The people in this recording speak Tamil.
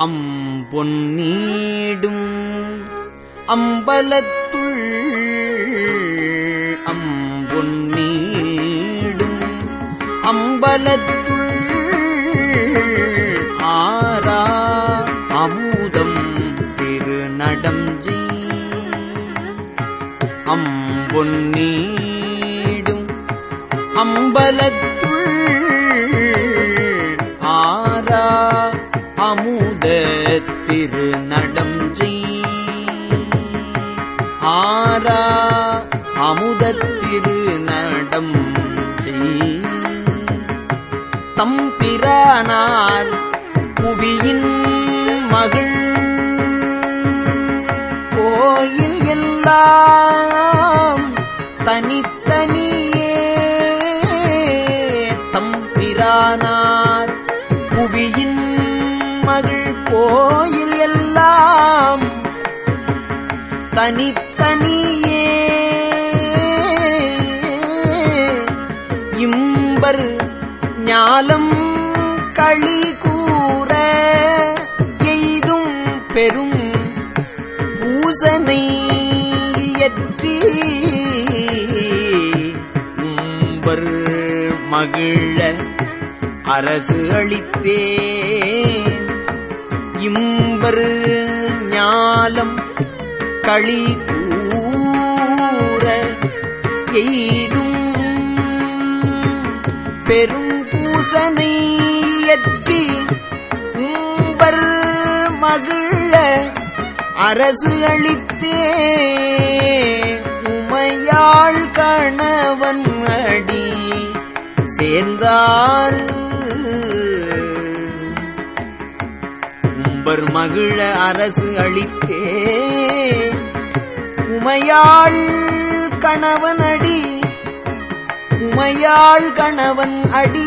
அம்பொன்னீடும் அம்பலத்துள் அம்பொன்னீடும் அம்பலத்துள் ஆரா அமுதம் திருநடம் அம்பொன்னீடும் அம்பலத்துள் திருநடம் ஆரா அமுதத்திரு நடம் தம்பிரானார் புவியின் மகள். கோயில் எல்லாம் தனித்தனியே. தம்பிரானார் புவியின் மகள். கோயில் எல்லாம் தனித்தனியே. இம்பர் ஞாலம் களி கூற எய்தும் பெரும் பூசனை இயற்றி. உம்பர் மகிழ அரசு அளித்தே. இம்பர் ஞாலம் களி கூற எய்தும் பெரும் பூசனையற்றி உம்பர் மகிழ அரசு அளித்தே. உமையாள் கணவன் அடி சேர்ந்தார் உம்பர் மகிழ அரசு அளித்தே உமையாள் கணவன் அடி உமையாள் கணவன் அடி